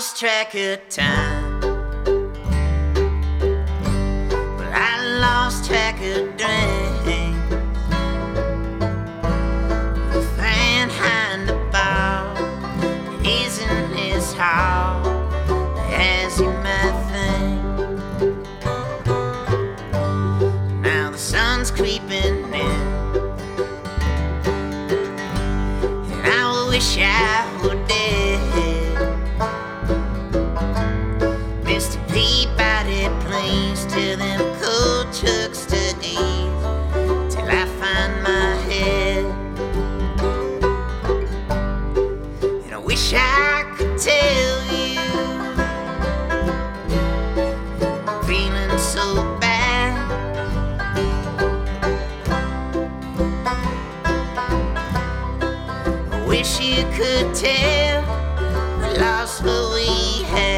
lost track of time. Well, I lost track of dreams. The fan behind the bar isn't his heart as he might think. Now the sun's creeping in, and I wish I were dead. Them cold till I find my head. And I wish I could tell you feeling so bad. I wish you could tell we lost what we had.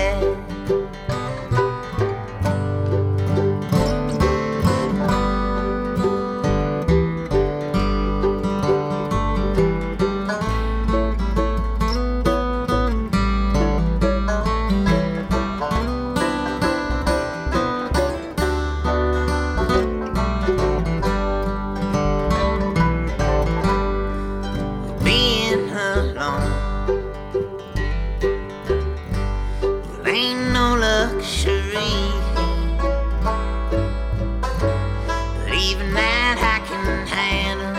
Ain't no luxury. But even that I can handle.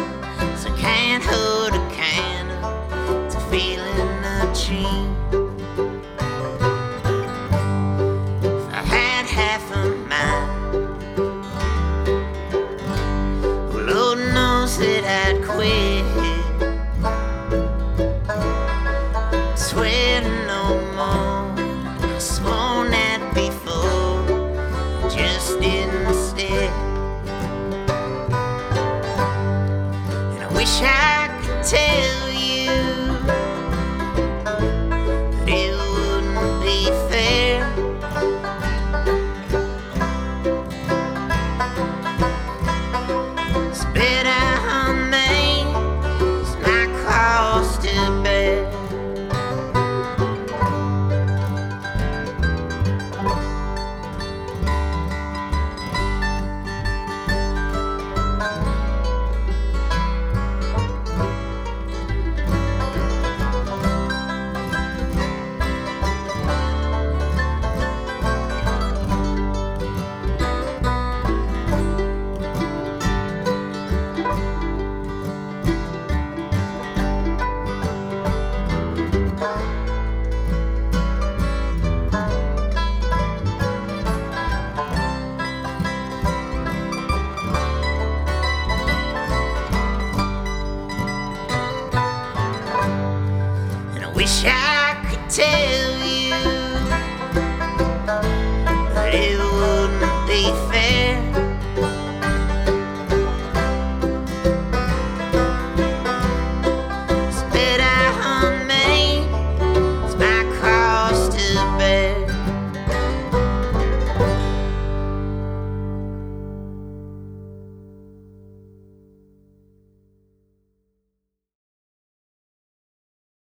So I can't hold a candle to feeling a tree. If I had half a mind. Well, Lord knows that I'd quit. Swear no more. I Wish I could tell you, but it wouldn't be fair.